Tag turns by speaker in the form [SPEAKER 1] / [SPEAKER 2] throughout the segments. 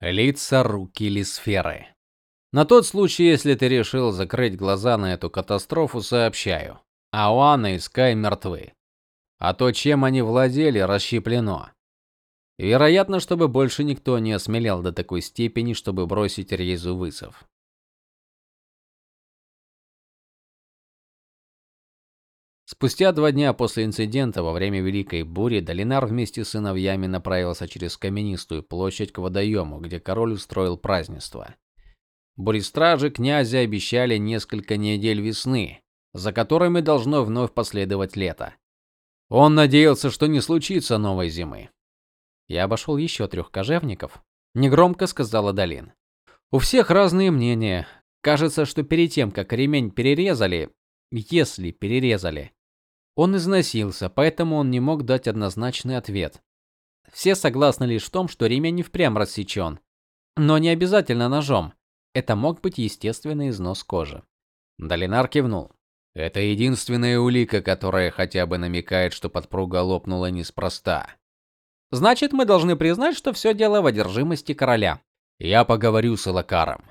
[SPEAKER 1] Лица, руки или сферы. На тот случай, если ты решил закрыть глаза на эту катастрофу, сообщаю. Ауана и Скай мертвы. А то, чем они владели, расщеплено. Вероятно, чтобы больше никто не осмелел до такой степени, чтобы бросить Рейзу вызов. Спустя два дня после инцидента во время Великой бури Долинар вместе с сыновьями направился через каменистую площадь к водоему, где король устроил празднество. Бурестражи князя обещали несколько недель весны, за которыми должно вновь последовать лето. Он надеялся, что не случится новой зимы. Я обошел еще трех кожевников, негромко сказала Долин. У всех разные мнения. Кажется, что перед тем, как ремень перерезали, если перерезали, он износился, поэтому он не мог дать однозначный ответ. Все согласны лишь в том, что ремень впрямь рассечен, но не обязательно ножом. Это мог быть естественный износ кожи. Долинар кивнул. Это единственная улика, которая хотя бы намекает, что подпруга лопнула неспроста. Значит, мы должны признать, что все дело в одержимости короля. Я поговорю с Элакаром,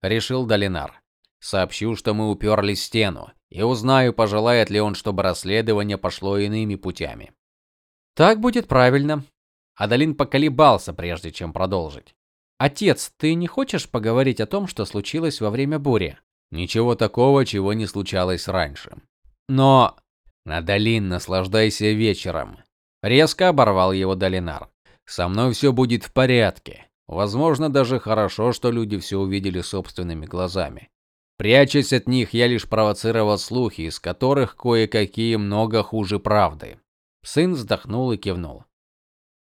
[SPEAKER 1] решил Долинар. Сообщу, что мы уперли стену, и узнаю, пожелает ли он, чтобы расследование пошло иными путями. Так будет правильно. Адалин поколебался, прежде чем продолжить. Отец, ты не хочешь поговорить о том, что случилось во время бури? Ничего такого, чего не случалось раньше. Но Адалин, наслаждайся вечером. Резко оборвал его Долинар. Со мной все будет в порядке. Возможно, даже хорошо, что люди все увидели собственными глазами. Прячась от них, я лишь провоцировал слухи, из которых кое-какие много хуже правды. Сын вздохнул и кивнул.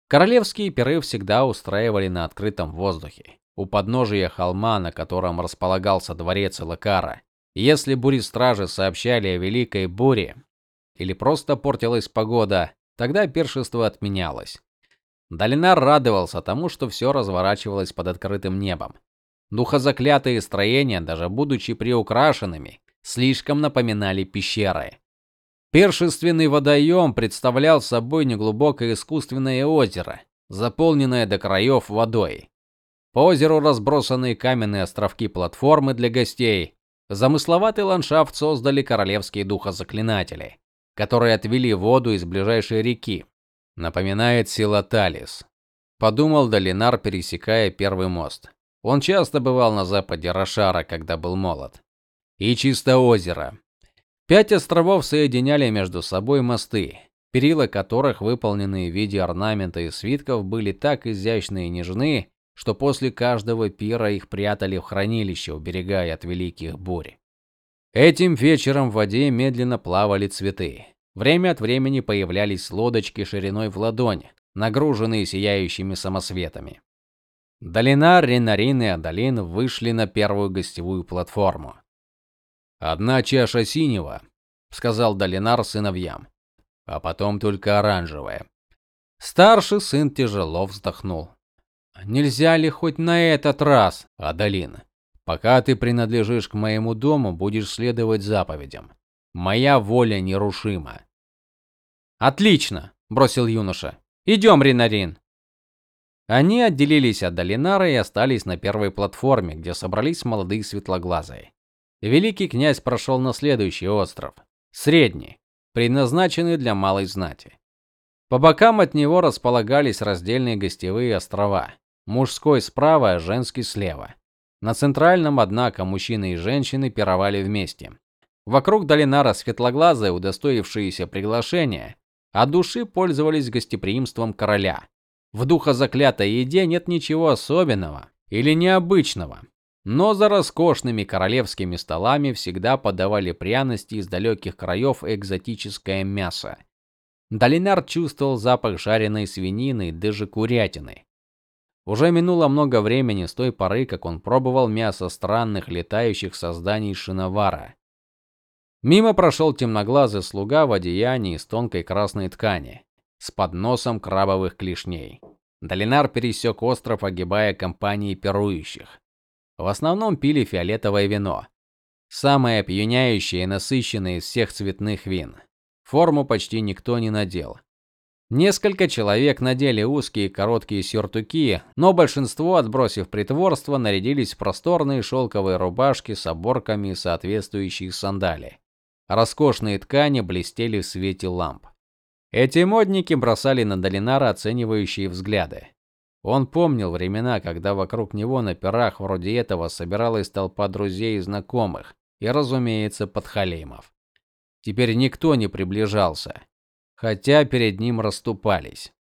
[SPEAKER 1] Королевские пиры всегда устраивали на открытом воздухе, у подножия холма, на котором располагался дворец Лакара. Если бури-стражи сообщали о великой буре или просто портилась погода, тогда пиршество отменялось. Долинар радовался тому, что все разворачивалось под открытым небом. Духозаклятые строения, даже будучи приукрашенными, слишком напоминали пещеры. Першественный водоем представлял собой неглубокое искусственное озеро, заполненное до краев водой. По озеру разбросаны каменные островки-платформы для гостей. Замысловатый ландшафт создали королевские духозаклинатели, которые отвели воду из ближайшей реки. Напоминает Силаталис, подумал Долинар, пересекая первый мост. Он часто бывал на западе Рошара, когда был молод. И чисто озеро. Пять островов соединяли между собой мосты, перила которых, выполненные в виде орнамента и свитков, были так изящны и нежны, что после каждого пира их прятали в хранилище, уберегая от великих бурь. Этим вечером в воде медленно плавали цветы. Время от времени появлялись лодочки шириной в ладонь, нагруженные сияющими самосветами. Долина, Ренарин и Адалин вышли на первую гостевую платформу. Одна чаша синего, сказал Долинар сыновьям. А потом только оранжевая. Старший сын тяжело вздохнул. Нельзя ли хоть на этот раз, Адалин? Пока ты принадлежишь к моему дому, будешь следовать заповедям. Моя воля нерушима. Отлично, бросил юноша. Идем, Ренарин. Они отделились от Долинара и остались на первой платформе, где собрались молодые светлоглазые. Великий князь прошел на следующий остров, средний, предназначенный для малой знати. По бокам от него располагались раздельные гостевые острова. Мужской справа, а женский слева. На центральном, однако, мужчины и женщины пировали вместе. Вокруг Долинара светлоглазые, удостоившиеся приглашения, от души пользовались гостеприимством короля. В духозаклятой еде нет ничего особенного или необычного, но за роскошными королевскими столами всегда подавали пряности из далеких краев и экзотическое мясо. Долинар чувствовал запах жареной свинины и даже курятины. Уже минуло много времени с той поры, как он пробовал мясо странных летающих созданий шиновара. Мимо прошел темноглазый слуга в одеянии из тонкой красной ткани с подносом крабовых клешней. Долинар пересек остров, огибая компании пирующих. В основном пили фиолетовое вино, самое опьяняющее и насыщенное из всех цветных вин. Форму почти никто не надел. Несколько человек надели узкие короткие сюртуки, но большинство, отбросив притворство, нарядились в просторные шелковые рубашки с оборками и соответствующие сандали. Роскошные ткани блестели в свете ламп. Эти модники бросали на Долинара оценивающие взгляды. Он помнил времена, когда вокруг него на пирах вроде этого собиралась толпа друзей и знакомых, и, разумеется, подхалимов. Теперь никто не приближался, хотя перед ним расступались.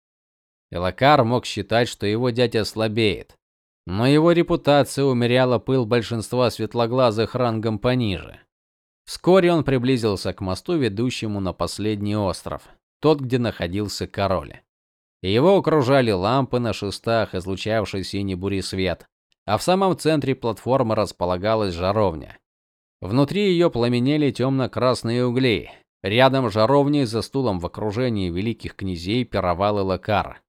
[SPEAKER 1] Элакар мог считать, что его дядя слабеет, но его репутация умеряла пыл большинства светлоглазых рангом пониже. Вскоре он приблизился к мосту, ведущему на последний остров, тот, где находился король. Его окружали лампы на шестах, излучавшие синий бури свет, а в самом центре платформы располагалась жаровня. Внутри ее пламенели темно красные угли. Рядом с жаровней за стулом в окружении великих князей пировал Элакар.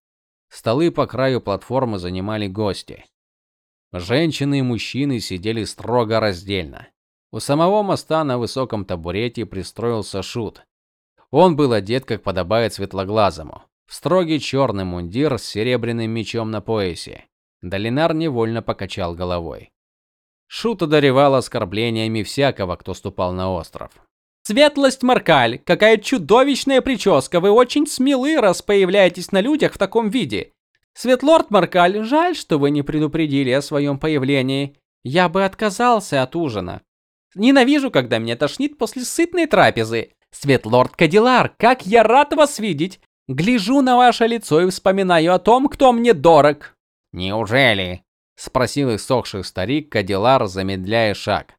[SPEAKER 1] Столы по краю платформы занимали гости. Женщины и мужчины сидели строго раздельно. У самого моста на высоком табурете пристроился шут. Он был одет, как подобает светлоглазому, в строгий черный мундир с серебряным мечом на поясе. Долинар невольно покачал головой. Шут одаревал оскорблениями всякого, кто ступал на остров.
[SPEAKER 2] Светлость Маркаль, какая чудовищная прическа. Вы очень смелы, раз появляетесь на людях в таком виде. Светлорд Маркаль, жаль, что вы не предупредили о своем появлении. Я бы отказался от ужина. Ненавижу, когда меня тошнит после сытной трапезы. Светлорд Кадилар, как я рад вас видеть. Гляжу на ваше лицо и вспоминаю о том, кто мне дорог.
[SPEAKER 1] Неужели? спросил иссохший старик Кадилар, замедляя шаг.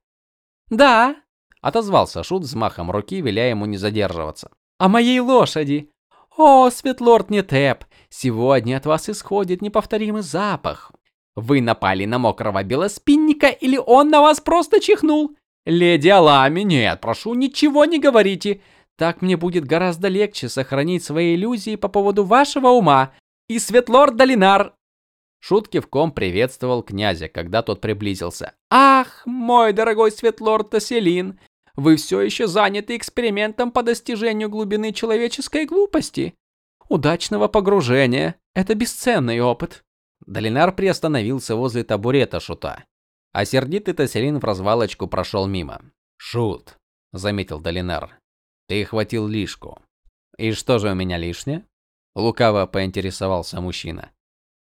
[SPEAKER 2] Да,
[SPEAKER 1] отозвался шут взмахом руки, веля ему не задерживаться.
[SPEAKER 2] А моей лошади. О, Светлорд Нетеп, сегодня от вас исходит неповторимый запах. Вы напали на мокрого белоспинника или он на вас просто чихнул? Леди Алами, нет, прошу, ничего не говорите. Так мне будет гораздо легче сохранить свои иллюзии по поводу вашего ума. И Светлорд Долинар
[SPEAKER 1] Шут кивком приветствовал князя, когда тот приблизился.
[SPEAKER 2] Ах, мой дорогой Светлорд Таселин, вы все еще заняты экспериментом по достижению глубины человеческой глупости. Удачного погружения. Это бесценный опыт.
[SPEAKER 1] Долинар приостановился возле табурета шута. А сердитый Таселин в развалочку прошел мимо. "Шут", заметил Долинар. "Ты хватил лишку". "И что же у меня лишнее?" лукаво поинтересовался мужчина.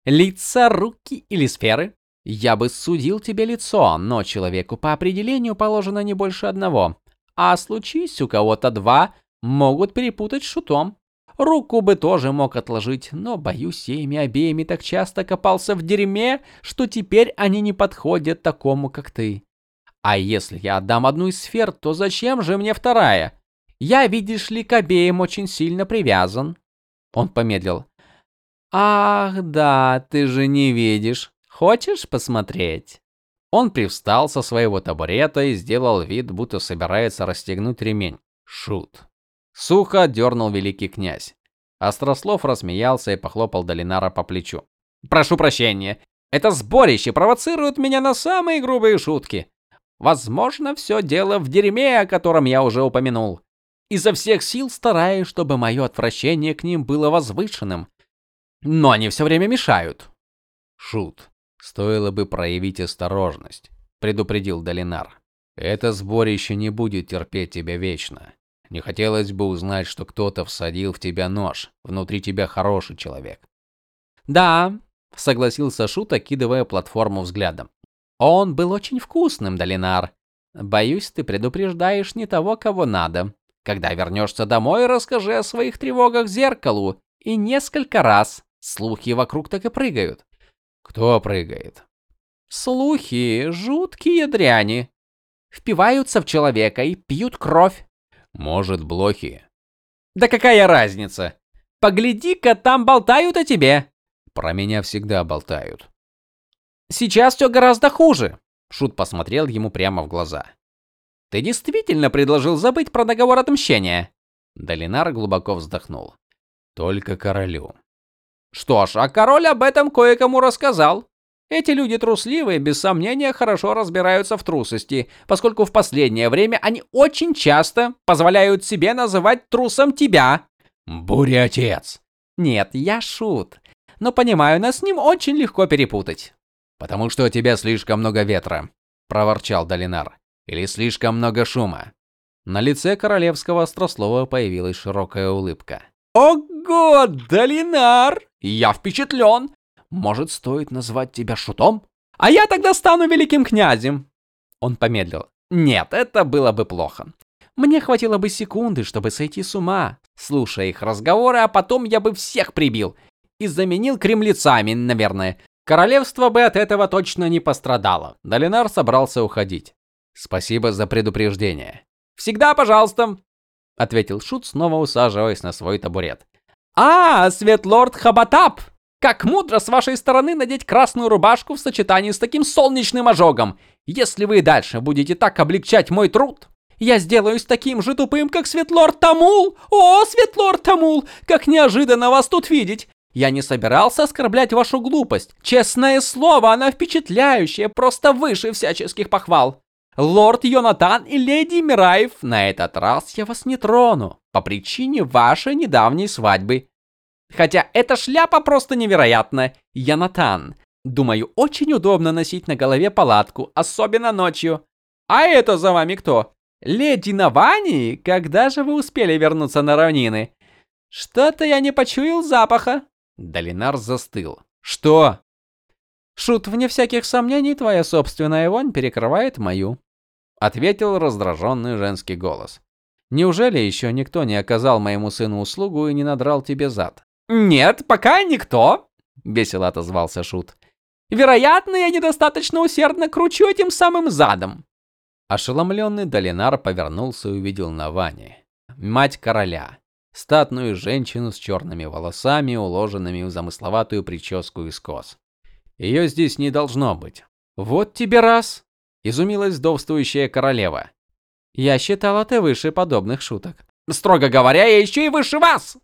[SPEAKER 2] "Лица, руки или сферы? Я бы судил тебе лицо, но человеку по определению положено не больше одного. А случись у кого-то два, могут перепутать шутом. Руку бы тоже мог отложить, но боюсь, ими обеими так часто копался в дерьме, что теперь они не подходят такому, как ты. А если я отдам одну из сфер, то зачем же мне вторая? Я, видишь ли, к обеим очень сильно привязан. Он помедлил. Ах, да, ты же не видишь. Хочешь посмотреть? Он привстал со своего табурета и сделал вид, будто собирается расстегнуть ремень.
[SPEAKER 1] Шут. Сухо дернул великий князь. Острослов рассмеялся и похлопал Долинара по плечу.
[SPEAKER 2] Прошу прощения. Это сборище провоцирует меня на самые грубые шутки. Возможно, все дело в дерьме, о котором я уже упомянул. Изо всех сил стараюсь, чтобы мое отвращение к ним было возвышенным. Но они все время мешают.
[SPEAKER 1] Шут. Стоило бы проявить осторожность, предупредил Долинар. Это сборище не будет терпеть тебя вечно. Не хотелось бы узнать, что кто-то всадил в тебя нож. Внутри тебя хороший человек.
[SPEAKER 2] Да, согласился Шут, окидывая платформу взглядом. Он был очень вкусным, Долинар. Боюсь, ты предупреждаешь не того, кого надо. Когда вернешься домой, расскажи о своих тревогах зеркалу и несколько раз. Слухи вокруг так и прыгают.
[SPEAKER 1] Кто прыгает?
[SPEAKER 2] Слухи, жуткие дряни. Впиваются в человека и пьют кровь.
[SPEAKER 1] Может, блохи.
[SPEAKER 2] Да какая разница? Погляди-ка, там болтают о тебе.
[SPEAKER 1] Про меня всегда болтают.
[SPEAKER 2] Сейчас все гораздо хуже. Шут посмотрел ему прямо в глаза. Ты действительно предложил забыть про договор отмщения?
[SPEAKER 1] Долинар глубоко вздохнул. Только королю.
[SPEAKER 2] Что ж, а король об этом кое-кому рассказал. Эти люди трусливые, без сомнения, хорошо разбираются в трусости, поскольку в последнее время они очень часто позволяют себе называть трусом тебя.
[SPEAKER 1] Буря отец.
[SPEAKER 2] Нет, я шут. Но понимаю, нас с ним очень легко перепутать.
[SPEAKER 1] Потому что у тебя слишком много ветра, проворчал Долинар. Или слишком много шума. На лице королевского острослова появилась широкая улыбка.
[SPEAKER 2] Ого, Долинар, я впечатлен. Может, стоит назвать тебя шутом? А я тогда стану великим князем. Он помедлил. Нет, это было бы плохо. Мне хватило бы секунды, чтобы сойти с ума, слушая их разговоры, а потом я бы всех прибил и заменил кремлецами, наверное. Королевство бы от этого точно не пострадало.
[SPEAKER 1] Долинар собрался уходить. Спасибо за предупреждение.
[SPEAKER 2] Всегда, пожалуйста, ответил шут, снова усаживаясь на свой табурет. А, Светлорд Хабатап, как мудро с вашей стороны надеть красную рубашку в сочетании с таким солнечным ожогом. Если вы дальше будете так облегчать мой труд, я сделаюсь таким же тупым, как Светлорд Тамул. О, Светлорд Тамул, как неожиданно вас тут видеть. Я не собирался оскорблять вашу глупость. Честное слово, она впечатляющая, просто выше всяческих похвал. Лорд Йонатан и леди Мираев, на этот раз я вас не трону по причине вашей недавней свадьбы. Хотя эта шляпа просто невероятная. Йонатан, думаю, очень удобно носить на голове палатку, особенно ночью. А это за вами кто? Леди Навани, когда же вы успели вернуться на равнины? Что-то я не почуял запаха.
[SPEAKER 1] Долинар застыл.
[SPEAKER 2] Что? Шут, вне всяких сомнений, твоя собственная вонь перекрывает мою, ответил раздраженный женский голос. Неужели еще никто не оказал моему сыну услугу и не надрал тебе зад? Нет, пока никто, весело отозвался Шут. Вероятно, я недостаточно усердно кручу этим самым задом.
[SPEAKER 1] Ошеломленный Долинар повернулся и увидел Навани, мать короля, статную женщину с черными волосами, уложенными в замысловатую прическу из кос. Ее здесь не должно быть.
[SPEAKER 2] Вот тебе раз, изумилась вдовствующая королева. Я считала, ты выше подобных шуток. Строго говоря, я еще и выше вас.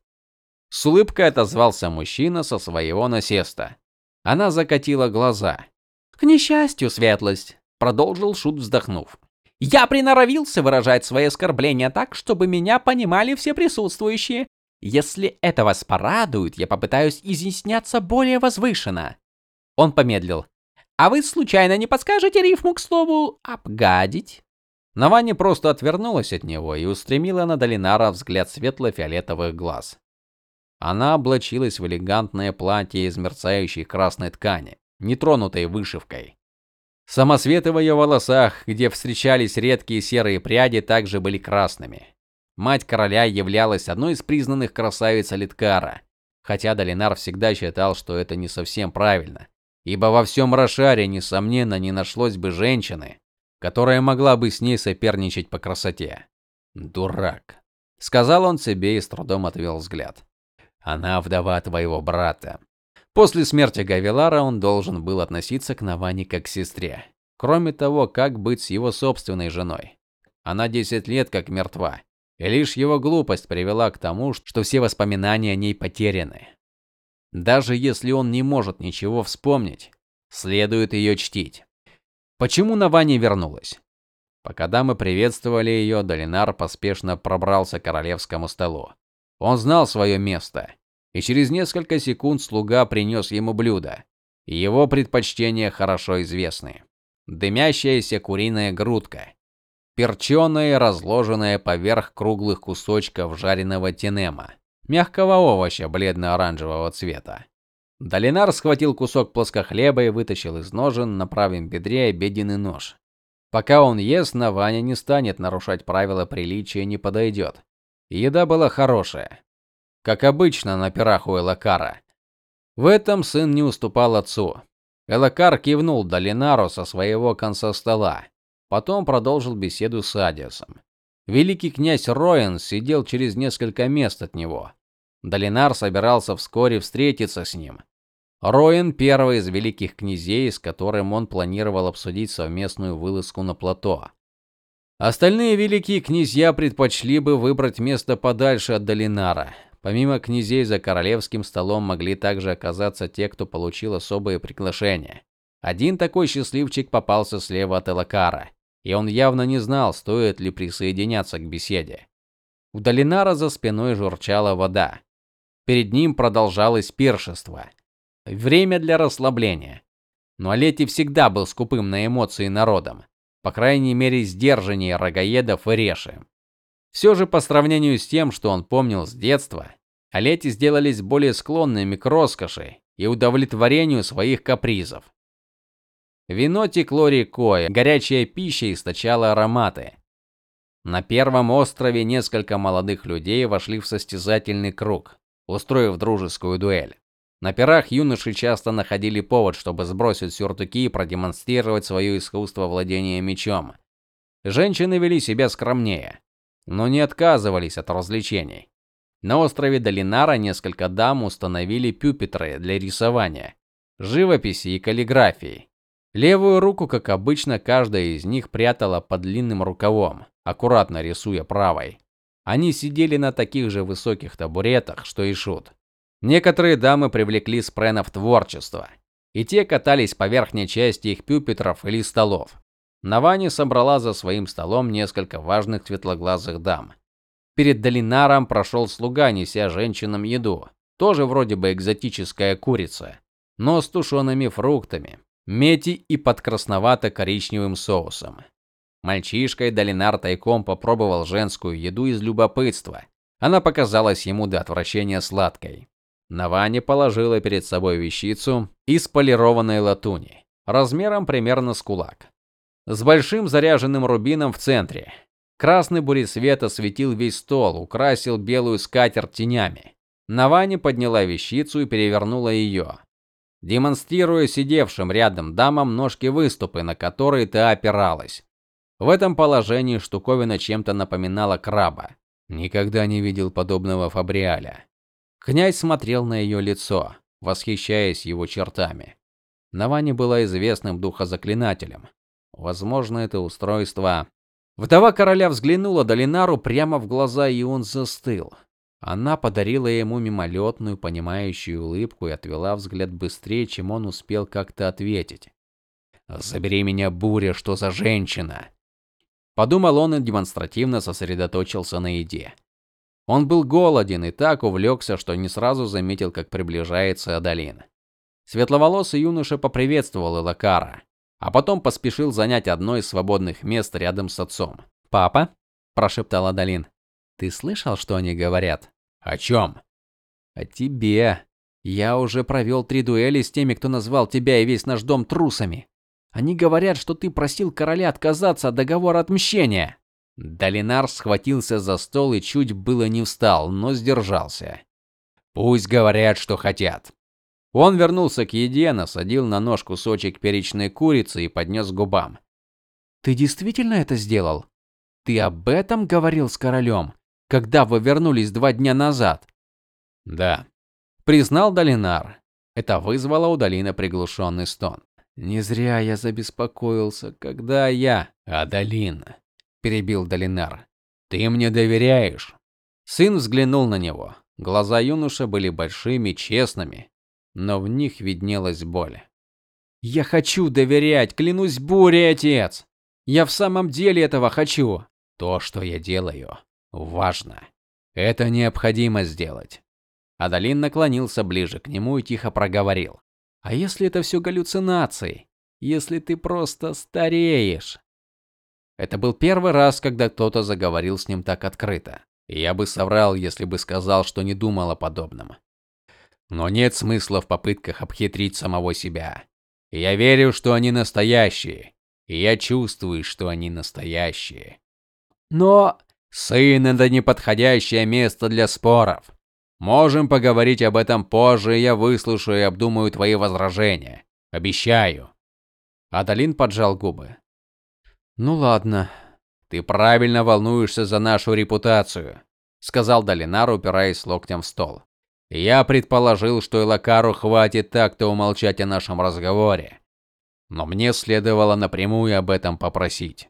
[SPEAKER 1] С улыбкой отозвался мужчина со своего насеста. Она закатила глаза.
[SPEAKER 2] К несчастью, светлость, продолжил шут, вздохнув. Я приноровился выражать свои оскорбления так, чтобы меня понимали все присутствующие. Если это вас порадует, я попытаюсь изъясняться более возвышенно. Он помедлил. А вы случайно не подскажете рифму к слову обгадить?
[SPEAKER 1] Навани просто отвернулась от него и устремила на Долинара взгляд светло-фиолетовых глаз. Она облачилась в элегантное платье из мерцающей красной ткани, не тронутой вышивкой. Самосветы в ее волосах, где встречались редкие серые пряди, также были красными. Мать короля являлась одной из признанных красавиц Алиткара, хотя Долинар всегда считал, что это не совсем правильно, ибо во всем Рошаре несомненно не нашлось бы женщины, которая могла бы с ней соперничать по красоте. Дурак, сказал он себе и с трудом отвел взгляд. Она вдова твоего брата. После смерти Гавилара он должен был относиться к Навани как к сестре. Кроме того, как быть с его собственной женой? Она 10 лет как мертва, и лишь его глупость привела к тому, что все воспоминания о ней потеряны. Даже если он не может ничего вспомнить, следует ее чтить. Почему Навани вернулась? Пока дамы приветствовали ее, Долинар поспешно пробрался к королевскому столу. Он знал свое место и через несколько секунд слуга принес ему блюдо. Его предпочтения хорошо известны. Дымящаяся куриная грудка, перченая, разложенная поверх круглых кусочков жареного тенема, мягкого овоща бледно-оранжевого цвета. Долинар схватил кусок плоскохлеба и вытащил из ножен на правом бедре обеденный нож. Пока он ест, Наваня не станет нарушать правила приличия и не подойдет. Еда была хорошая, как обычно на пирах у Элакара. В этом сын не уступал отцу. Элакар кивнул Долинару со своего конца стола, потом продолжил беседу с Адиасом. Великий князь Роен сидел через несколько мест от него. Долинар собирался вскоре встретиться с ним. Роен первый из великих князей, с которым он планировал обсудить совместную вылазку на плато. Остальные великие князья предпочли бы выбрать место подальше от Долинара, Помимо князей за королевским столом могли также оказаться те, кто получил особые приглашения. Один такой счастливчик попался слева от Элакара, и он явно не знал, стоит ли присоединяться к беседе. У Долинара за спиной журчала вода. Перед ним продолжалось пиршество. Время для расслабления. Но Алети всегда был скупым на эмоции народом, по крайней мере, сдержаннее рогаедов и реши. Все же по сравнению с тем, что он помнил с детства, Алети сделались более склонными к роскоши и удовлетворению своих капризов. Вино текло рекой, горячая пища источала ароматы. На первом острове несколько молодых людей вошли в состязательный круг, устроив дружескую дуэль. На пирах юноши часто находили повод, чтобы сбросить сюртуки и продемонстрировать свое искусство владения мечом. Женщины вели себя скромнее, но не отказывались от развлечений. На острове Долинара несколько дам установили пюпитры для рисования, живописи и каллиграфии. Левую руку, как обычно, каждая из них прятала под длинным рукавом, аккуратно рисуя правой. Они сидели на таких же высоких табуретах, что и шут. Некоторые дамы привлекли спренов творчества, и те катались по верхней части их пюпитров или столов. Навани собрала за своим столом несколько важных светлоглазых дам. Перед Долинаром прошел слуга, неся женщинам еду, тоже вроде бы экзотическая курица, но с тушеными фруктами, мети и под красновато-коричневым соусом. Мальчишка Долинар тайком попробовал женскую еду из любопытства. Она показалась ему до отвращения сладкой. Навани положила перед собой вещицу из полированной латуни, размером примерно с кулак, с большим заряженным рубином в центре. Красный буресвет осветил весь стол, украсил белую скатерть тенями. Навани подняла вещицу и перевернула ее, демонстрируя сидевшим рядом дамам ножки выступы, на которые та опиралась. В этом положении штуковина чем-то напоминала краба. Никогда не видел подобного фабриаля. Князь смотрел на ее лицо, восхищаясь его чертами. Навани была известным духозаклинателем. Возможно, это устройство Вдова короля взглянула Долинару прямо в глаза, и он застыл. Она подарила ему мимолетную, понимающую улыбку и отвела взгляд быстрее, чем он успел как-то ответить. "Забери меня, буря, что за женщина?" подумал он и демонстративно сосредоточился на еде. Он был голоден и так увлекся, что не сразу заметил, как приближается Адалин. Светловолосый юноша поприветствовал Элакара, а потом поспешил занять одно из свободных мест рядом с отцом. "Папа", прошептал Адалин. "Ты слышал, что они говорят?" "О чем?» "О тебе. Я уже провел три дуэли с теми, кто назвал тебя и весь наш дом трусами. Они говорят, что ты просил короля отказаться от договора отмщения". Долинар схватился за стол и чуть было не встал, но сдержался. Пусть говорят, что хотят. Он вернулся к еде, насадил на нож кусочек перечной курицы и поднес к губам. Ты действительно это сделал? Ты об этом говорил с королем, когда вы вернулись два дня назад? Да, признал Долинар. Это вызвало у Долина приглушенный стон. Не зря я забеспокоился, когда я, Адалин, перебил Долинар. Ты мне доверяешь? Сын взглянул на него. Глаза юноши были большими, честными, но в них виднелась боль. Я хочу доверять, клянусь бурей, отец. Я в самом деле этого хочу. То, что я делаю, важно. Это необходимо сделать. Адалин наклонился ближе к нему и тихо проговорил: "А если это все галлюцинации? Если ты просто стареешь?" Это был первый раз, когда кто-то заговорил с ним так открыто. я бы соврал, если бы сказал, что не думал о подобном. Но нет смысла в попытках обхитрить самого себя. Я верю, что они настоящие, и я чувствую, что они настоящие. Но сын это неподходящее место для споров. Можем поговорить об этом позже, я выслушаю и обдумаю твои возражения. Обещаю. Адалин поджал губы. Ну ладно. Ты правильно волнуешься за нашу репутацию, сказал Долинар, упираясь локтем в стол. Я предположил, что Элакару хватит так-то умолчать о нашем разговоре, но мне следовало напрямую об этом попросить.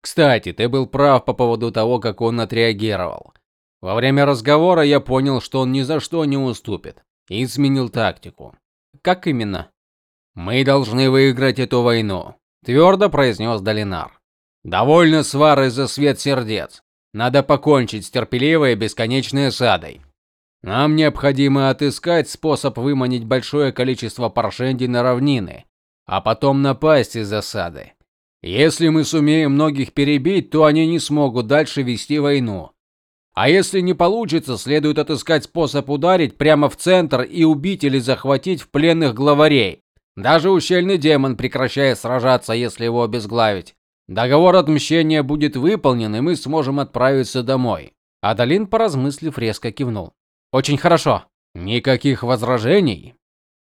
[SPEAKER 1] Кстати, ты был прав по поводу того, как он отреагировал. Во время разговора я понял, что он ни за что не уступит, и изменил тактику. Как именно? Мы должны выиграть эту войну твердо произнес Долинар. Довольно свары за свет сердец. Надо покончить с терпеливой бесконечной осадой. Нам необходимо отыскать способ выманить большое количество паршенди на равнины, а потом напасть из засады. Если мы сумеем многих перебить, то они не смогут дальше вести войну. А если не получится, следует отыскать способ ударить прямо в центр и убить или захватить в пленных главарей. Даже ущельный демон прекращает сражаться, если его обезглавить. Договор отмщения будет выполнен, и мы сможем отправиться домой.
[SPEAKER 2] Адалин, поразмыслив, резко кивнул. Очень хорошо.
[SPEAKER 1] Никаких возражений?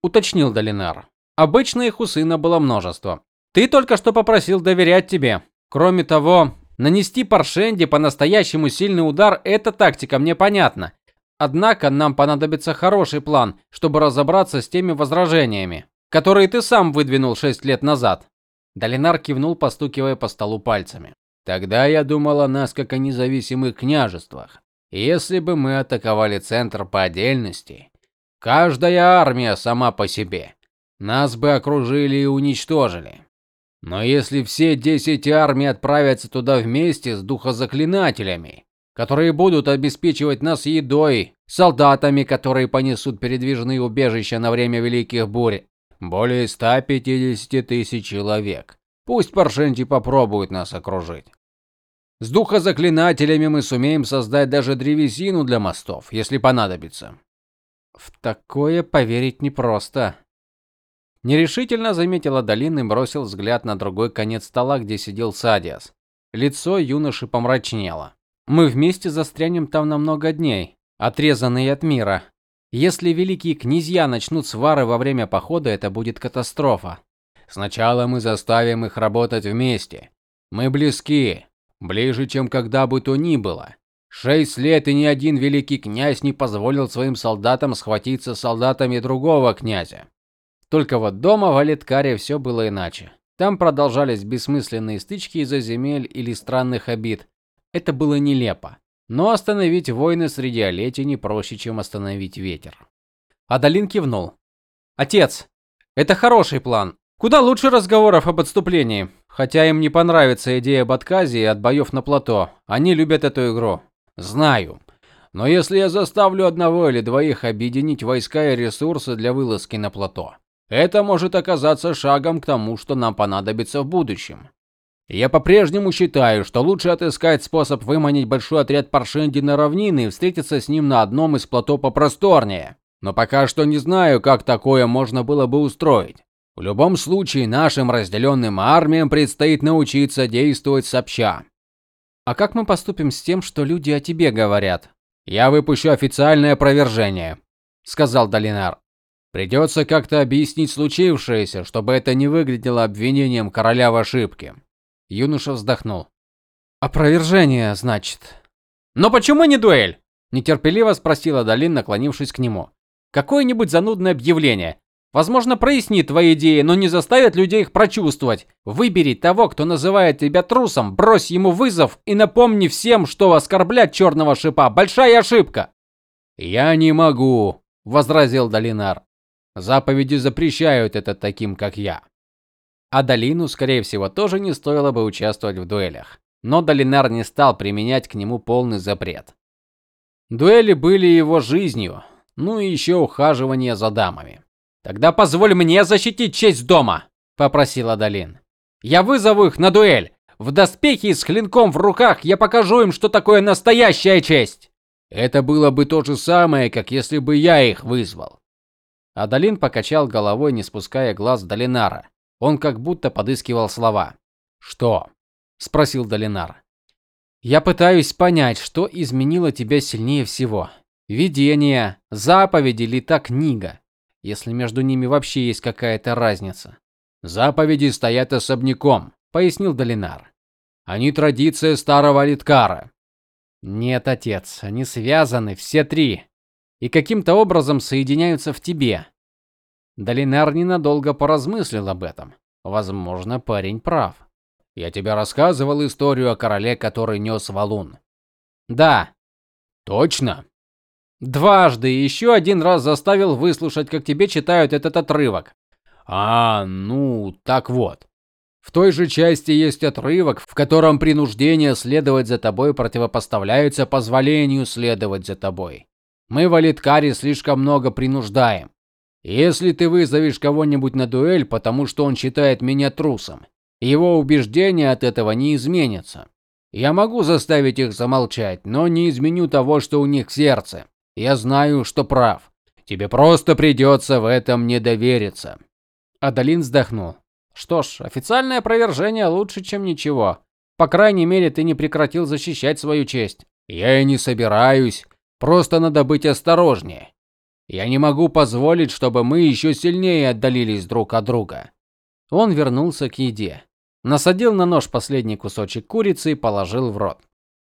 [SPEAKER 2] уточнил Долинар. Обычно их у сына было множество. Ты только что попросил доверять тебе. Кроме того, нанести Паршенди по-настоящему сильный удар эта тактика мне понятна. Однако нам понадобится хороший план, чтобы разобраться с теми возражениями, которые ты сам выдвинул шесть лет назад. Долинар кивнул, постукивая по столу пальцами.
[SPEAKER 1] Тогда я думал о нас как о независимых княжествах. Если бы мы атаковали центр по отдельности, каждая армия сама по себе, нас бы окружили и уничтожили. Но если все 10 армий отправятся туда вместе с духозаклинателями, которые будут обеспечивать нас едой, солдатами, которые понесут передвижные убежища на время великих бурь, более 150 тысяч человек. Пусть паршенти попробуют нас окружить. С духозаклинателями мы сумеем создать даже древесину для мостов, если понадобится.
[SPEAKER 2] В такое поверить непросто. Нерешительно заметила Долин и бросил взгляд на другой конец стола, где сидел Садиас. Лицо юноши помрачнело. Мы вместе застрянем там на много дней, отрезанные от мира. Если великие князья начнут свары во время похода, это будет катастрофа.
[SPEAKER 1] Сначала мы заставим их работать вместе. Мы близки, ближе, чем когда бы то ни было. Шесть лет и ни один великий князь не позволил своим солдатам схватиться с солдатами другого князя.
[SPEAKER 2] Только вот дома в Алиткаре все было иначе. Там продолжались бессмысленные стычки из-за земель или странных обид. Это было нелепо. Но остановить войны среди Олети не проще, чем остановить ветер. Адалин кивнул. Отец, это хороший план. Куда лучше разговоров об отступлении. Хотя им не понравится идея об отказе и от боев на плато. Они любят эту игру.
[SPEAKER 1] Знаю. Но если я заставлю одного или двоих объединить войска и ресурсы для вылазки на плато, это может оказаться шагом к тому, что нам понадобится в будущем. Я по-прежнему считаю, что лучше отыскать способ выманить большой отряд Паршенди на равнины и встретиться с ним на одном из плато попросторнее. Но пока что не знаю, как такое можно было бы устроить. В любом случае, нашим разделенным армиям предстоит научиться действовать сообща.
[SPEAKER 2] А как мы поступим с тем, что люди о тебе говорят?
[SPEAKER 1] Я выпущу официальное опровержение, сказал Долинар. Придется как-то объяснить случившееся, чтобы это не выглядело обвинением короля в ошибке.
[SPEAKER 2] Юноша вздохнул. Опровержение, значит. Но почему не дуэль? нетерпеливо спросила Долин, наклонившись к нему. Какое-нибудь занудное объявление. Возможно, прояснит твои идеи, но не заставит людей их прочувствовать. Выбери того, кто называет тебя трусом, брось ему вызов и напомни всем, что оскорблять черного шипа большая ошибка.
[SPEAKER 1] Я не могу, возразил Долинар. Заповеди запрещают это таким, как я.
[SPEAKER 2] А Долину, скорее всего, тоже не стоило бы участвовать в дуэлях. Но Долинар не стал применять к нему полный запрет. Дуэли были его жизнью, ну и еще ухаживание за дамами. Тогда позволь мне защитить честь дома, попросила Долин. Я вызову их на дуэль. В доспехе с клинком в руках я покажу им, что такое настоящая честь.
[SPEAKER 1] Это было бы то же самое, как если бы я их вызвал.
[SPEAKER 2] Адалин покачал головой, не спуская глаз Долинара. Он как будто подыскивал слова.
[SPEAKER 1] "Что?"
[SPEAKER 2] спросил Долинар. "Я пытаюсь понять, что изменило тебя сильнее всего. Видение, заповеди или та книга? если между ними вообще есть какая-то разница.
[SPEAKER 1] Заповеди стоят особняком, пояснил Долинар. Они традиция старого Литкара.
[SPEAKER 2] Нет, отец, они связаны все три и каким-то образом соединяются в тебе. Долинар ненадолго поразмыслил об этом. Возможно, парень прав.
[SPEAKER 1] Я тебе рассказывал историю о короле, который нес валун.
[SPEAKER 2] Да.
[SPEAKER 1] Точно?
[SPEAKER 2] Дважды и еще один раз заставил выслушать, как тебе читают этот отрывок.
[SPEAKER 1] А, ну, так вот. В той же части есть отрывок, в котором принуждение следовать за тобой противопоставляется позволению следовать за тобой. Мы в Алиткаре слишком много принуждаем. Если ты вызовешь кого-нибудь на дуэль, потому что он считает меня трусом, его убеждения от этого не изменятся. Я могу заставить их замолчать, но не изменю того, что у них сердце. Я знаю, что прав. Тебе просто придется в этом не довериться.
[SPEAKER 2] Адалин вздохнул. Что ж, официальное опровержение лучше, чем ничего. По крайней мере, ты не прекратил защищать свою честь.
[SPEAKER 1] Я и не собираюсь. Просто надо быть осторожнее. Я не могу позволить, чтобы мы еще сильнее отдалились друг от друга.
[SPEAKER 2] Он вернулся к еде. Насадил на нож последний кусочек курицы и положил в рот.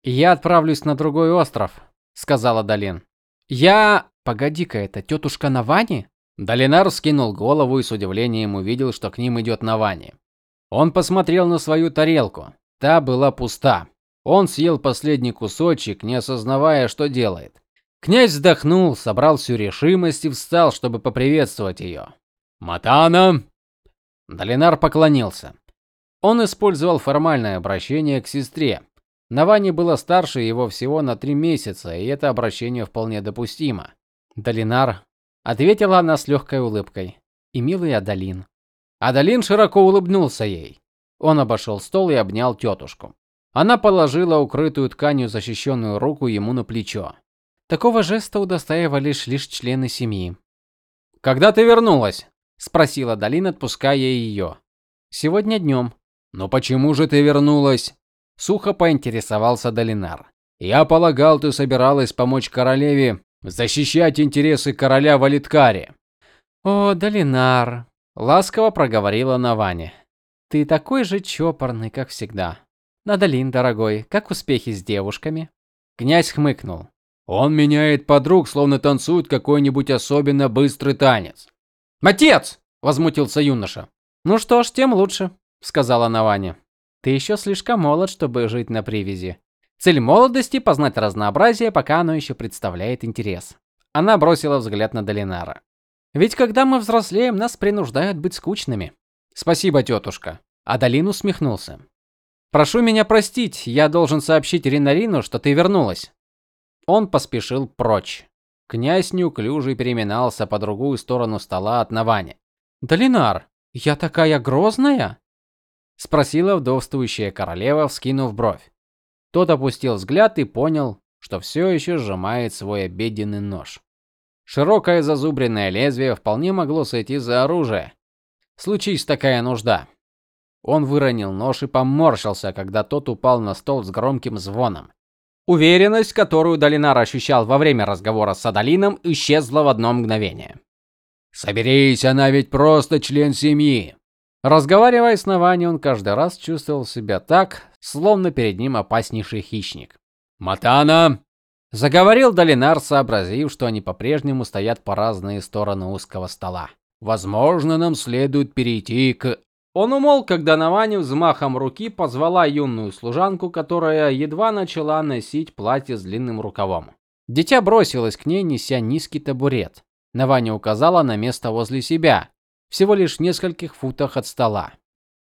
[SPEAKER 2] "Я отправлюсь на другой остров", сказала Далин. "Я, погоди-ка, это тетушка Навани?"
[SPEAKER 1] Долинар скинул голову и с удивлением увидел, что к ним идет Навани. Он посмотрел на свою тарелку. Та была пуста. Он съел последний кусочек, не осознавая, что делает. Князь вздохнул, собрал всю решимость и встал, чтобы поприветствовать ее. "Матана!" Долинар поклонился. Он использовал формальное обращение к сестре. Навани была старше его всего на три месяца, и это обращение вполне допустимо.
[SPEAKER 2] Долинар ответила она с легкой улыбкой. И милый Адалин.
[SPEAKER 1] Адалин широко улыбнулся ей. Он обошел стол и обнял тетушку. Она положила укрытую тканью защищенную руку ему на плечо.
[SPEAKER 2] Такого жеста удостаивались лишь члены семьи.
[SPEAKER 1] Когда ты вернулась?
[SPEAKER 2] спросила Далин, отпуская ее. Сегодня днем».
[SPEAKER 1] Но почему же ты вернулась? сухо поинтересовался Долинар. Я полагал, ты собиралась помочь королеве защищать интересы короля в Алиткаре.
[SPEAKER 2] О, Долинар, ласково проговорила Навани. Ты такой же чопорный, как всегда. Надалин, дорогой, как успехи с девушками?
[SPEAKER 1] Князь хмыкнул. Он меняет подруг, словно танцует какой-нибудь особенно быстрый танец.
[SPEAKER 2] "Отец!" возмутился юноша. "Ну что ж, тем лучше", сказала Наваня. "Ты еще слишком молод, чтобы жить на привязи. Цель молодости познать разнообразие, пока оно еще представляет интерес". Она бросила взгляд на Долинара. "Ведь когда мы взрослеем, нас принуждают быть скучными".
[SPEAKER 1] "Спасибо, тетушка».
[SPEAKER 2] Адалин усмехнулся. "Прошу меня простить, я должен сообщить Ринарину, что ты вернулась". Он поспешил прочь. Князь неуклюже переминался по другую сторону стола от Навани. "Долинар, я такая грозная?" спросила вдовствующая королева, вскинув бровь. Тот опустил взгляд и понял, что все еще сжимает свой обеденный нож. Широкое зазубренное лезвие вполне могло сойти за оружие. Случись такая нужда. Он выронил нож и поморщился, когда тот упал на стол с громким звоном. Уверенность, которую Долинар ощущал во время разговора с Адалином, исчезла в одно мгновение.
[SPEAKER 1] Соберись, она ведь просто член семьи.
[SPEAKER 2] Разговаривая с Навани, он каждый раз чувствовал себя так, словно перед ним опаснейший хищник.
[SPEAKER 1] "Матана",
[SPEAKER 2] заговорил Долинар, сообразив, что они по-прежнему стоят по разные стороны узкого стола.
[SPEAKER 1] "Возможно, нам следует перейти к
[SPEAKER 2] он умолк, когда Навани взмахом руки позвала юную служанку, которая едва начала носить платье с длинным рукавом. Дитя бросилось к ней, неся низкий табурет. Навани указала на место возле себя, всего лишь в нескольких футах от стола.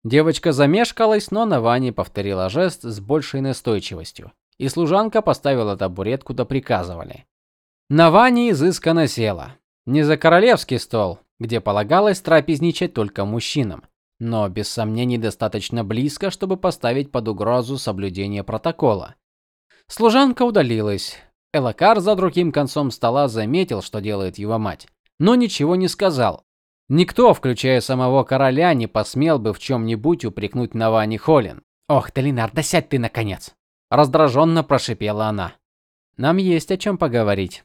[SPEAKER 2] Девочка замешкалась, но Навани повторила жест с большей настойчивостью, и служанка поставила табурет, куда приказывали. Навани изысканно села. Не за королевский стол, где полагалось трапезничать только мужчинам, но без сомнений достаточно близко, чтобы поставить под угрозу соблюдение протокола. Служанка удалилась. Элакар за другим концом стола заметил, что делает его мать, но ничего не сказал. Никто, включая самого короля, не посмел бы в чем нибудь упрекнуть Навани Холин. "Ох, Талинар, да ты наконец", раздраженно прошипела она. "Нам есть о чем поговорить".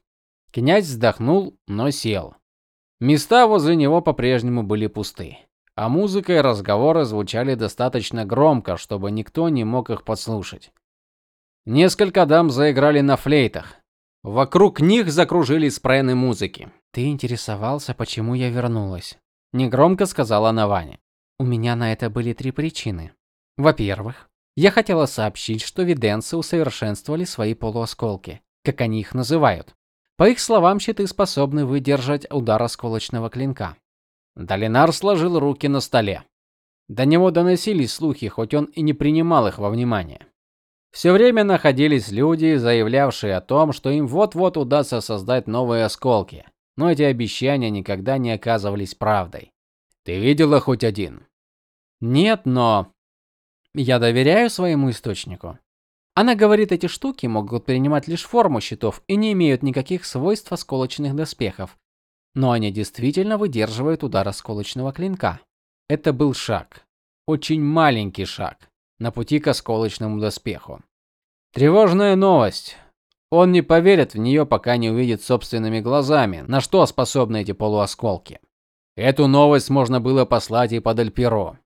[SPEAKER 2] Князь вздохнул, но сел. Места возле него по-прежнему были пусты а музыка и разговоры звучали достаточно громко, чтобы никто не мог их подслушать. Несколько дам заиграли на флейтах. Вокруг них закружились спрены музыки. Ты интересовался, почему я вернулась? негромко сказала Навани. У меня на это были три причины. Во-первых, я хотела сообщить, что виденцы усовершенствовали свои полуосколки, как они их называют. По их словам, щиты способны выдержать удар осколочного клинка. Долинар сложил руки на столе. До него доносились слухи, хоть он и не принимал их во внимание.
[SPEAKER 1] Все время находились люди, заявлявшие о том, что им вот-вот удастся создать новые осколки. Но эти обещания никогда не оказывались правдой. Ты видела хоть один?
[SPEAKER 2] Нет, но я доверяю своему источнику. Она говорит, эти штуки могут принимать лишь форму щитов и не имеют никаких свойств осколочных доспехов. Но они действительно выдерживают удар осколочного клинка.
[SPEAKER 1] Это был шаг, очень маленький шаг на пути к осколочному доспеху. Тревожная новость. Он не поверит в нее, пока не увидит собственными глазами, на что способны эти полуосколки. Эту новость можно было послать и под Эльпиро.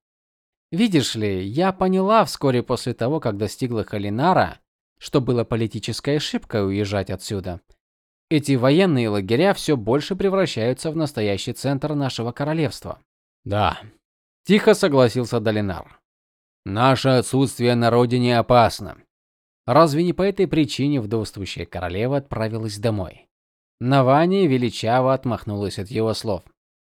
[SPEAKER 2] Видишь ли, я поняла вскоре после того, как достигла Халинара, что было политической ошибкой уезжать отсюда. Эти военные лагеря все больше превращаются в настоящий центр нашего королевства.
[SPEAKER 1] Да, тихо согласился Долинар. Наше отсутствие на родине опасно.
[SPEAKER 2] Разве не по этой причине вдовствующая королева отправилась домой? Навани величаво отмахнулась от его слов.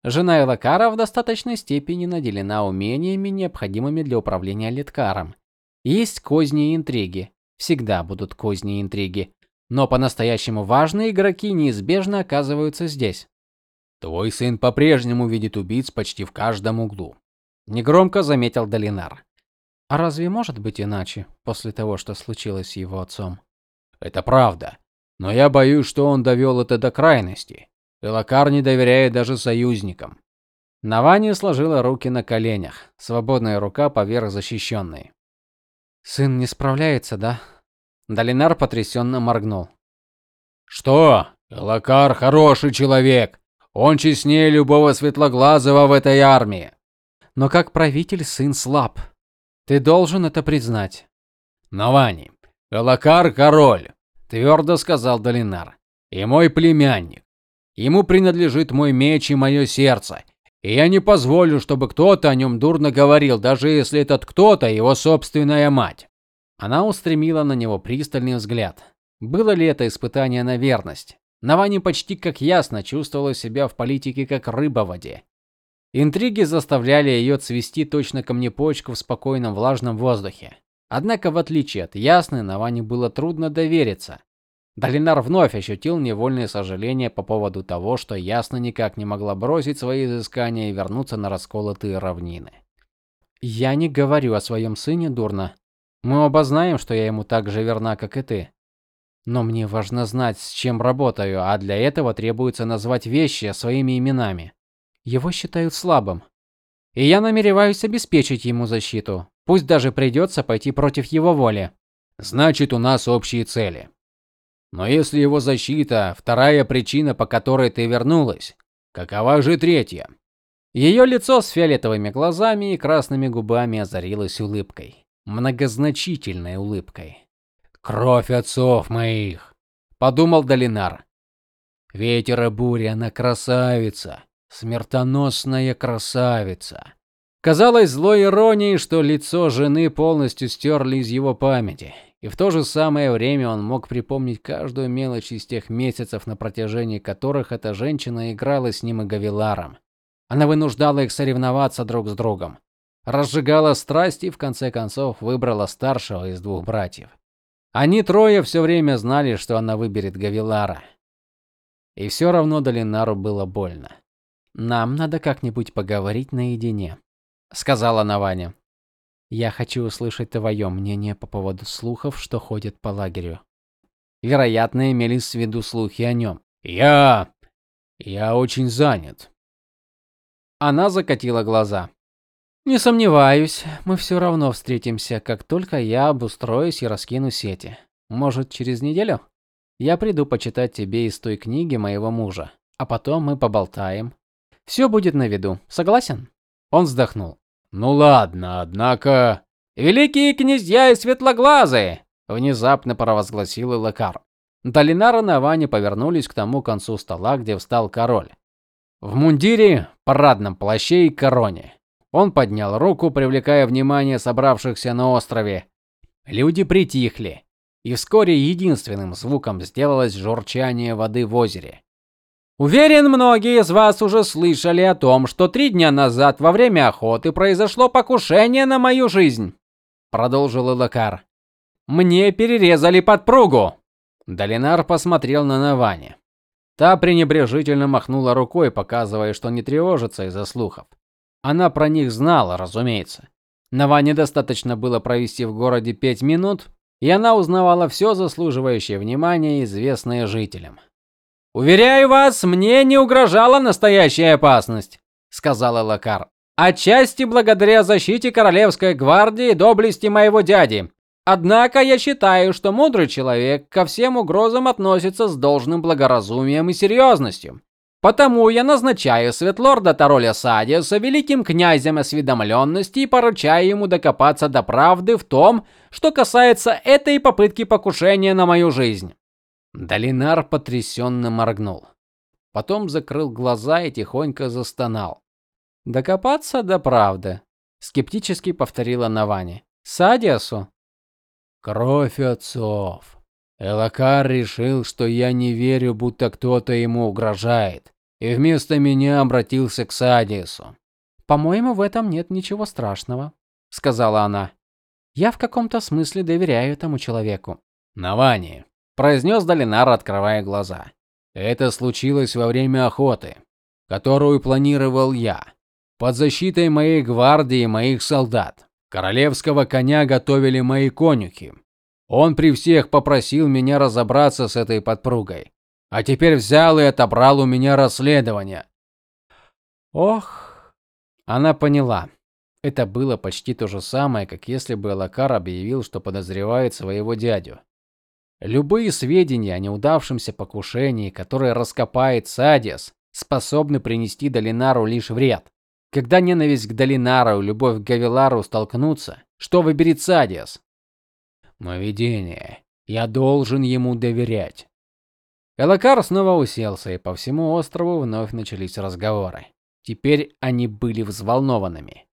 [SPEAKER 2] Жена Элакара в достаточной степени наделена умениями, необходимыми для управления Литкаром. Есть козни и интриги. Всегда будут козни и интриги. Но по-настоящему важные игроки неизбежно оказываются здесь.
[SPEAKER 1] Твой сын по-прежнему видит убийц почти в каждом углу, негромко заметил Долинар.
[SPEAKER 2] А разве может быть иначе после того, что случилось с его отцом?
[SPEAKER 1] Это правда, но я боюсь, что он довел это до крайности. Элакар не доверяет даже союзникам.
[SPEAKER 2] Навани сложила руки на коленях, свободная рука поверх защищенной. Сын не справляется, да?
[SPEAKER 1] Долинар потрясенно моргнул. Что? Элакар хороший человек. Он честнее любого светлоглазого в этой армии.
[SPEAKER 2] Но как правитель сын слаб. Ты должен это признать.
[SPEAKER 1] Навани, Элакар король, твердо сказал Долинар. И мой племянник. Ему принадлежит мой меч и мое сердце, и я не позволю, чтобы кто-то о нем дурно говорил, даже если этот кто-то его собственная мать.
[SPEAKER 2] Она устремила на него пристальный взгляд. Было ли это испытание на верность? Навани почти как ясно чувствовала себя в политике как рыба в воде. Интриги заставляли ее цвести точно камнепочку в спокойном влажном воздухе. Однако, в отличие от Ясны, Навани было трудно довериться. Долинар вновь ощутил невольное сожаление по поводу того, что ясно никак не могла бросить свои изыскания и вернуться на расколотые равнины. Я не говорю о своем сыне дурно. Мы оба знаем, что я ему так же верна, как и ты. Но мне важно знать, с чем работаю, а для этого требуется назвать вещи своими именами. Его считают слабым. И я намереваюсь обеспечить ему защиту, пусть даже придется пойти против его воли.
[SPEAKER 1] Значит, у нас общие цели. Но если его защита вторая причина, по которой ты вернулась, какова же третья?
[SPEAKER 2] Ее лицо с фиолетовыми глазами и красными губами озарилось улыбкой, многозначительной улыбкой.
[SPEAKER 1] Кровь отцов моих, подумал Долинар. Ветер и буря, она красавица, смертоносная красавица. Казалось злой иронией, что лицо жены полностью стерли из его памяти, и в то же самое время он мог припомнить каждую мелочь из тех месяцев, на протяжении которых эта женщина играла с ним и Гавиларом. Она вынуждала их соревноваться друг с другом, разжигала страсть и в конце концов выбрала старшего из двух братьев. Они трое все время знали, что она выберет Гавилара. И все равно Долинару было больно.
[SPEAKER 2] Нам надо как-нибудь поговорить наедине, сказала Наваня. Я хочу услышать твое мнение по поводу слухов, что ходят по лагерю.
[SPEAKER 1] Вероятно, имелись в виду слухи о нем. Я я очень занят.
[SPEAKER 2] Она закатила глаза. Не сомневаюсь, мы все равно встретимся, как только я обустроюсь и раскину сети. Может, через неделю? Я приду почитать тебе из той книги моего мужа, а потом мы поболтаем. Все будет на виду. Согласен?
[SPEAKER 1] Он вздохнул. Ну ладно, однако
[SPEAKER 2] великие князья и светлоглазые, внезапно провозгласил Лакар. Долинар и Навани повернулись к тому концу стола, где встал король. В мундире, парадном плаще и короне. Он поднял руку, привлекая внимание собравшихся на острове. Люди притихли, и вскоре единственным звуком сделалось журчание воды в озере. Уверен, многие из вас уже слышали о том, что три дня назад во время охоты произошло покушение на мою жизнь, продолжил Лакар. Мне перерезали подпругу. Долинар посмотрел на Навани. Та пренебрежительно махнула рукой, показывая, что не тревожится из-за слухов. Она про них знала, разумеется. Наване достаточно было провести в городе пять минут, и она узнавала все заслуживающее внимания, известное жителям. Уверяю вас, мне не угрожала настоящая опасность, сказала Лакар. Отчасти благодаря защите королевской гвардии и доблести моего дяди. Однако я считаю, что мудрый человек ко всем угрозам относится с должным благоразумием и серьезностью. Потому я назначаю Светлорда Тароля Садиуса великим князем осведомленности и поручаю ему докопаться до правды в том, что касается этой попытки покушения на мою жизнь. Долинар потрясенно моргнул. Потом закрыл глаза и тихонько застонал. Докопаться до правды, скептически повторила Навани. Садиусу
[SPEAKER 1] Кровь отцов. Элакар решил, что я не верю, будто кто-то ему угрожает, и вместо меня обратился к Садису.
[SPEAKER 2] По-моему, в этом нет ничего страшного, сказала она. Я в каком-то смысле доверяю этому человеку.
[SPEAKER 1] Навани, произнес Долинар, открывая глаза. Это случилось во время охоты, которую планировал я, под защитой моей гвардии и моих солдат. Королевского коня готовили мои конюхи. Он при всех попросил меня разобраться с этой подпругой, а теперь взял и отобрал у меня расследование.
[SPEAKER 2] Ох, она поняла. Это было почти то же самое, как если бы Лакар объявил, что подозревает своего дядю. Любые сведения о неудавшемся покушении, которое раскопает Садис, способны принести Долинару лишь вред. Когда ненависть к Долинару и любовь к Гавилару столкнутся, что выберет Садиас?
[SPEAKER 1] Мое видение. Я должен ему доверять.
[SPEAKER 2] Элакар снова уселся, и по всему острову вновь начались разговоры. Теперь они были взволнованными.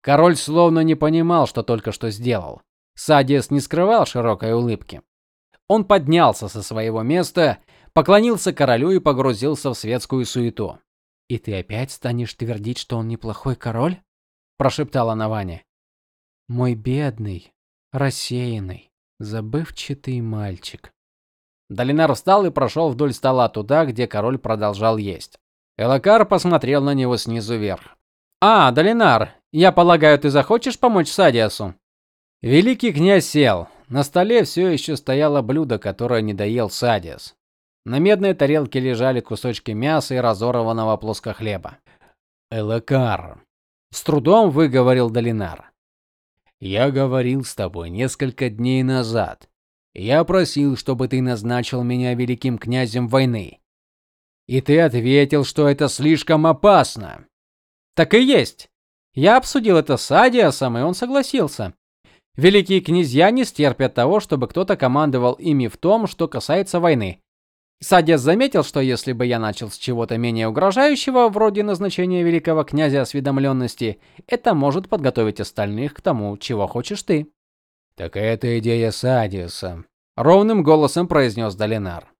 [SPEAKER 2] Король словно не понимал, что только что сделал. Садиас не скрывал широкой улыбки. Он поднялся со своего места, поклонился королю и погрузился в светскую суету. И ты опять станешь твердить, что он неплохой король? прошептала Навани. Мой бедный, рассеянный, забывчатый мальчик. Долинар встал и прошел вдоль стола туда, где король продолжал есть. Элакар посмотрел на него снизу вверх. "А, Долинар, я полагаю, ты захочешь помочь Садиасу?" Великий князь сел. На столе все еще стояло блюдо, которое не доел Садиас. На медной тарелке лежали кусочки мяса и разорванного плоскохлеба.
[SPEAKER 1] "Элакар",
[SPEAKER 2] с трудом выговорил Долинар.
[SPEAKER 1] "Я говорил с тобой несколько дней назад. Я просил, чтобы ты назначил меня великим князем войны. И ты ответил, что это слишком опасно".
[SPEAKER 2] Так и есть. Я обсудил это с Адиасом, и он согласился. Великие князья не стерпят того, чтобы кто-то командовал ими в том, что касается войны. Садес заметил, что если бы я начал с чего-то менее угрожающего, вроде назначения великого князя осведомленности, это может подготовить остальных к тому, чего хочешь ты.
[SPEAKER 1] Так это идея Садиса,
[SPEAKER 2] ровным голосом произнес Долинар.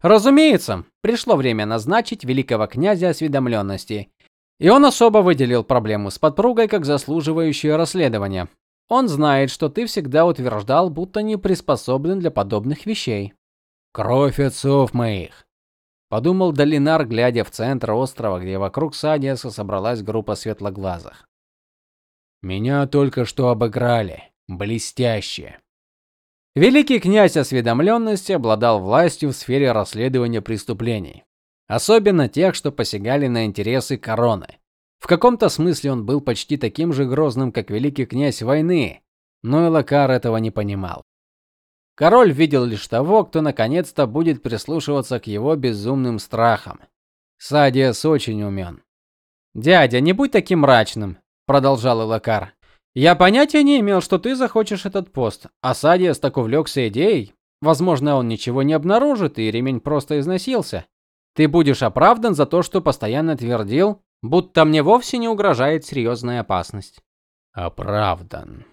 [SPEAKER 2] Разумеется, пришло время назначить великого князя осведомленности, и он особо выделил проблему с подпругой как заслуживающее расследование. Он знает, что ты всегда утверждал, будто не приспособлен для подобных вещей.
[SPEAKER 1] Кровь отцов моих,
[SPEAKER 2] подумал Долинар, глядя в центр острова, где вокруг Садиаса собралась группа светлоглазых.
[SPEAKER 1] Меня только что обыграли, блестяще.
[SPEAKER 2] Великий князь осведомленности обладал властью в сфере расследования преступлений, особенно тех, что посягали на интересы короны. В каком-то смысле он был почти таким же грозным, как великий князь войны, но Элакар этого не понимал. Король видел лишь того, кто наконец-то будет прислушиваться к его безумным страхам. Садиас очень умен. "Дядя, не будь таким мрачным", продолжал Элакар. "Я понятия не имел, что ты захочешь этот пост, а Садиас так увлекся идеей. Возможно, он ничего не обнаружит, и ремень просто износился. Ты будешь оправдан за то, что постоянно твердил, будто мне вовсе не угрожает серьезная опасность".
[SPEAKER 1] "Оправдан",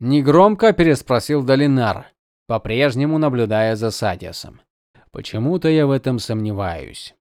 [SPEAKER 2] негромко переспросил Долинар по-прежнему наблюдая за Садиасом.
[SPEAKER 1] Почему-то я в этом сомневаюсь.